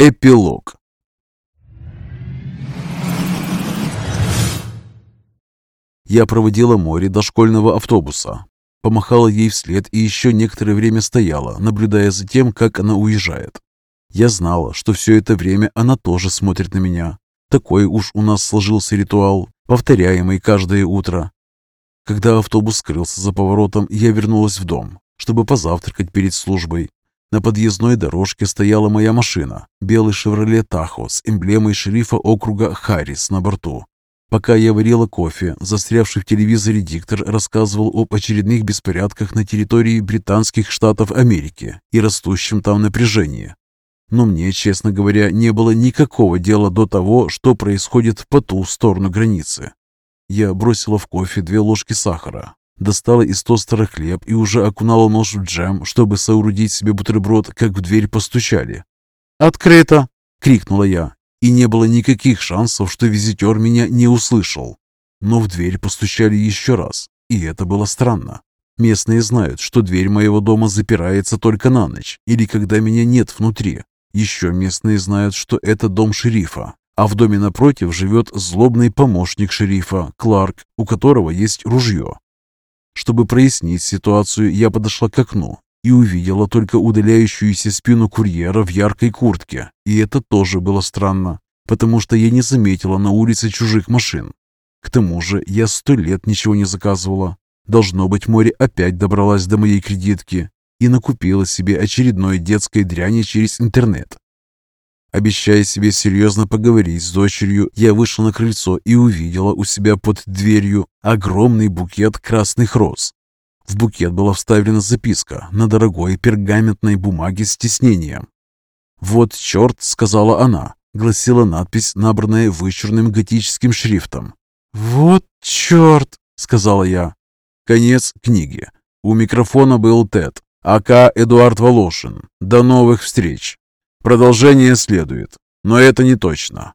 Эпилог Я проводила море до школьного автобуса, помахала ей вслед и еще некоторое время стояла, наблюдая за тем, как она уезжает. Я знала, что все это время она тоже смотрит на меня. Такой уж у нас сложился ритуал, повторяемый каждое утро. Когда автобус скрылся за поворотом, я вернулась в дом, чтобы позавтракать перед службой. На подъездной дорожке стояла моя машина, белый «Шевроле Тахо» с эмблемой шерифа округа Харрис на борту. Пока я варила кофе, застрявший в телевизоре диктор рассказывал об очередных беспорядках на территории британских штатов Америки и растущем там напряжении. Но мне, честно говоря, не было никакого дела до того, что происходит по ту сторону границы. Я бросила в кофе две ложки сахара, достала из тостера хлеб и уже окунала нож в джем, чтобы соорудить себе бутерброд, как в дверь постучали. «Открыто!» — крикнула я и не было никаких шансов, что визитер меня не услышал. Но в дверь постучали еще раз, и это было странно. Местные знают, что дверь моего дома запирается только на ночь или когда меня нет внутри. Еще местные знают, что это дом шерифа, а в доме напротив живет злобный помощник шерифа, Кларк, у которого есть ружье. Чтобы прояснить ситуацию, я подошла к окну и увидела только удаляющуюся спину курьера в яркой куртке. И это тоже было странно, потому что я не заметила на улице чужих машин. К тому же я сто лет ничего не заказывала. Должно быть, море опять добралась до моей кредитки и накупила себе очередной детской дряни через интернет. Обещая себе серьезно поговорить с дочерью, я вышла на крыльцо и увидела у себя под дверью огромный букет красных роз. В букет была вставлена записка на дорогой пергаментной бумаге с тиснением. «Вот черт», — сказала она, — гласила надпись, набранная вычурным готическим шрифтом. «Вот черт», — сказала я. Конец книги. У микрофона был Тед, АК Эдуард Волошин. До новых встреч. Продолжение следует, но это не точно.